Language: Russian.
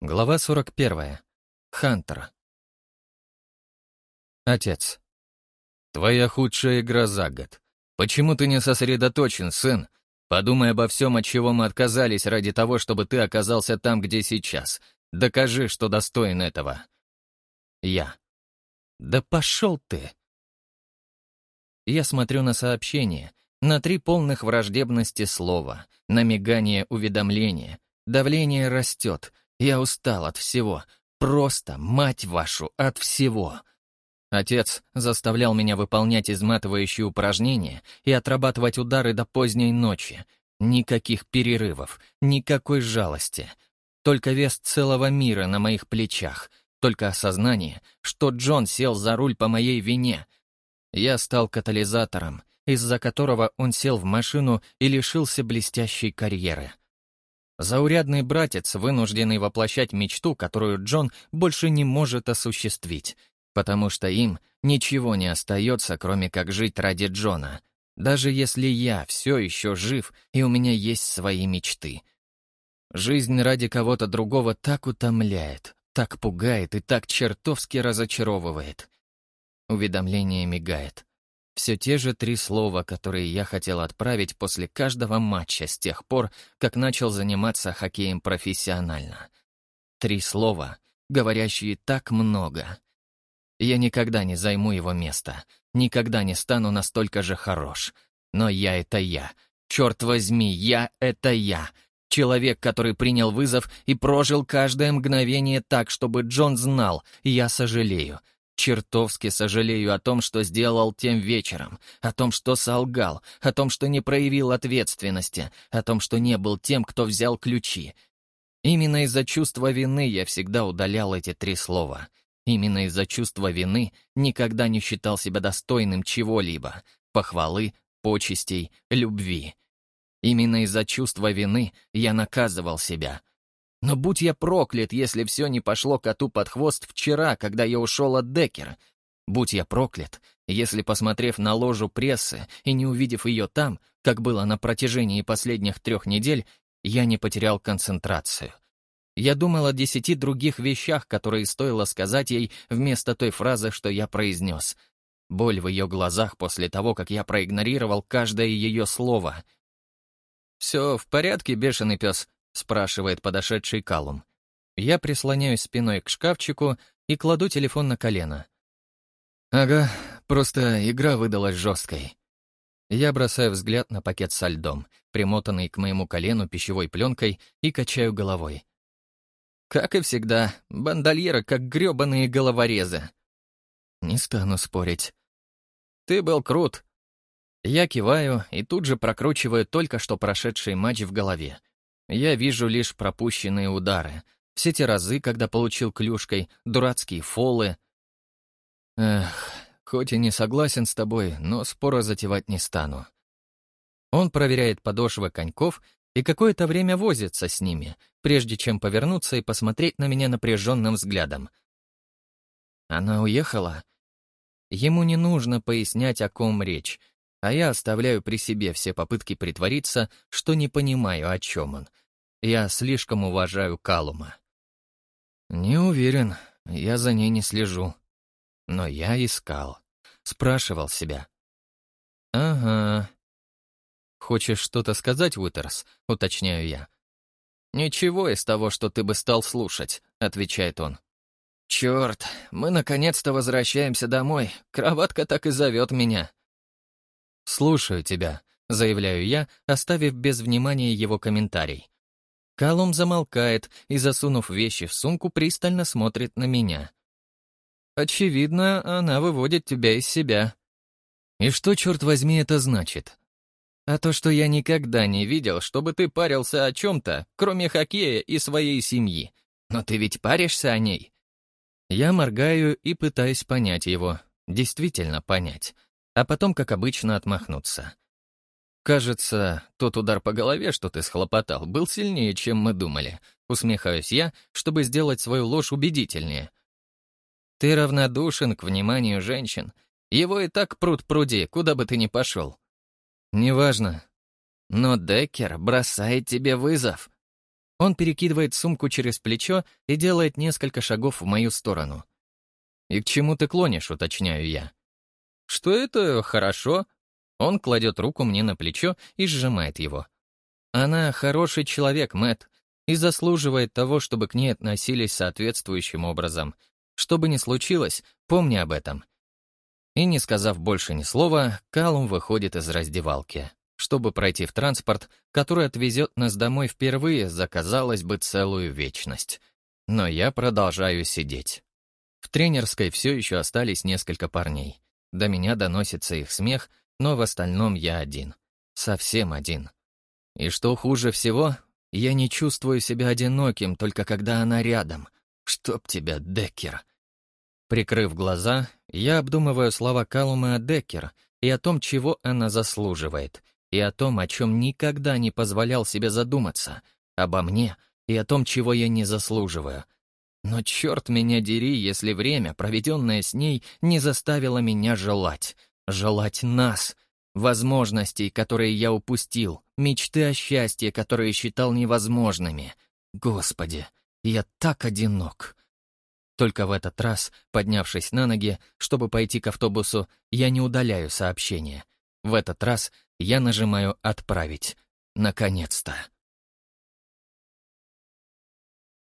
Глава 41. Хантер. Отец. Твоя худшая игра за год. Почему ты не сосредоточен, сын? Подумай обо всем, от чего мы отказались ради того, чтобы ты оказался там, где сейчас. Докажи, что достоин этого. Я. Да пошел ты. Я смотрю на сообщение, на три полных враждебности слова, на мигание уведомления. Давление растет — я устал от всего. Просто, мать вашу, от всего. Отец заставлял меня выполнять изматывающие упражнения и отрабатывать удары до поздней ночи. Никаких перерывов, никакой жалости. Только вес целого мира на моих плечах. Только осознание, что Джон сел за руль по моей вине. Я стал катализатором, из-за которого он сел в машину и лишился блестящей карьеры. Заурядный братец, вынужденный воплощать мечту, которую Джон больше не может осуществить, потому что им ничего не остается, кроме как жить ради Джона, даже если я все еще жив и у меня есть свои мечты. Жизнь ради кого-то другого так утомляет, так пугает и так чертовски разочаровывает. Уведомление мигает. Все те же три слова, которые я хотел отправить после каждого матча с тех пор, как начал заниматься хоккеем профессионально. Три слова, говорящие так много. Я никогда не займу его место, никогда не стану настолько же хорош. Но я — это я. Черт возьми, я — это я. Человек, который принял вызов и прожил каждое мгновение так, чтобы Джон знал, я сожалею — Чертовски сожалею о том, что сделал тем вечером, о том, что солгал, о том, что не проявил ответственности, о том, что не был тем, кто взял ключи. Именно из-за чувства вины я всегда удалял эти три слова. Именно из-за чувства вины никогда не считал себя достойным чего-либо — похвалы, почестей, любви. Именно из-за чувства вины я наказывал себя, но будь я проклят, если все не пошло коту под хвост вчера, когда я ушел от Деккера. Будь я проклят, если, посмотрев на ложу прессы и не увидев ее там, как было на протяжении последних трех недель, я не потерял концентрацию. Я думал о десяти других вещах, которые стоило сказать ей вместо той фразы, что я произнес. Боль в ее глазах после того, как я проигнорировал каждое ее слово. «Все в порядке, бешеный пес?» Спрашивает подошедший Калум. Я прислоняюсь спиной к шкафчику и кладу телефон на колено. Ага, просто игра выдалась жесткой. Я бросаю взгляд на пакет со льдом, примотанный к моему колену пищевой пленкой, и качаю головой. Как и всегда, бандольеры как грёбаные головорезы. Не стану спорить. Ты был крут. Я киваю и тут же прокручиваю только что прошедший матч в голове. Я вижу лишь пропущенные удары, все те разы, когда получил клюшкой, дурацкие фолы. Эх, хоть и не согласен с тобой, но спора затевать не стану. Он проверяет подошвы коньков и какое-то время возится с ними, прежде чем повернуться и посмотреть на меня напряженным взглядом. Она уехала? Ему не нужно пояснять, о ком речь, а я оставляю при себе все попытки притвориться, что не понимаю, о чем он. Я слишком уважаю Калума. Не уверен, я за ней не слежу. Но я искал, спрашивал себя. Ага. Хочешь что-то сказать, Уитерс? Уточняю я. «Ничего из того, что ты бы стал слушать», — отвечает он. «Черт, мы наконец-то возвращаемся домой. Кроватка так и зовет меня». «Слушаю тебя», — заявляю я, оставив без внимания его комментарий. Калум замолкает и, засунув вещи в сумку, пристально смотрит на меня. «Очевидно, она выводит тебя из себя». «И что, черт возьми, это значит?» «А то, что я никогда не видел, чтобы ты парился о чем-то, кроме хоккея и своей семьи. Но ты ведь паришься о ней». Я моргаю и пытаюсь понять его, действительно понять а потом, как обычно, отмахнуться. «Кажется, тот удар по голове, что ты схлопотал, был сильнее, чем мы думали», — усмехаюсь я, чтобы сделать свою ложь убедительнее. «Ты равнодушен к вниманию женщин. Его и так пруд пруди, куда бы ты ни пошел». «Неважно. Но Деккер бросает тебе вызов». Он перекидывает сумку через плечо и делает несколько шагов в мою сторону. «И к чему ты клонишь?» — уточняю я. «Что это хорошо?» Он кладет руку мне на плечо и сжимает его. «Она хороший человек, Мэт, и заслуживает того, чтобы к ней относились соответствующим образом. Что бы ни случилось, помни об этом». И не сказав больше ни слова, Калум выходит из раздевалки чтобы пройти в транспорт, который отвезет нас домой впервые за, казалось бы, целую вечность. Но я продолжаю сидеть. В тренерской все еще остались несколько парней. До меня доносится их смех, но в остальном я один. Совсем один. И что хуже всего, я не чувствую себя одиноким, только когда она рядом. Чтоб тебя, Деккер. Прикрыв глаза, я обдумываю слова Калума о Деккер и о том, чего она заслуживает — и о том, о чем никогда не позволял себе задуматься, обо мне и о том, чего я не заслуживаю. Но черт меня дери, если время, проведенное с ней, не заставило меня желать. Желать нас, возможностей, которые я упустил, мечты о счастье, которые считал невозможными. Господи, я так одинок. Только в этот раз, поднявшись на ноги, чтобы пойти к автобусу, я не удаляю сообщение. В этот раз я нажимаю «Отправить». Наконец-то.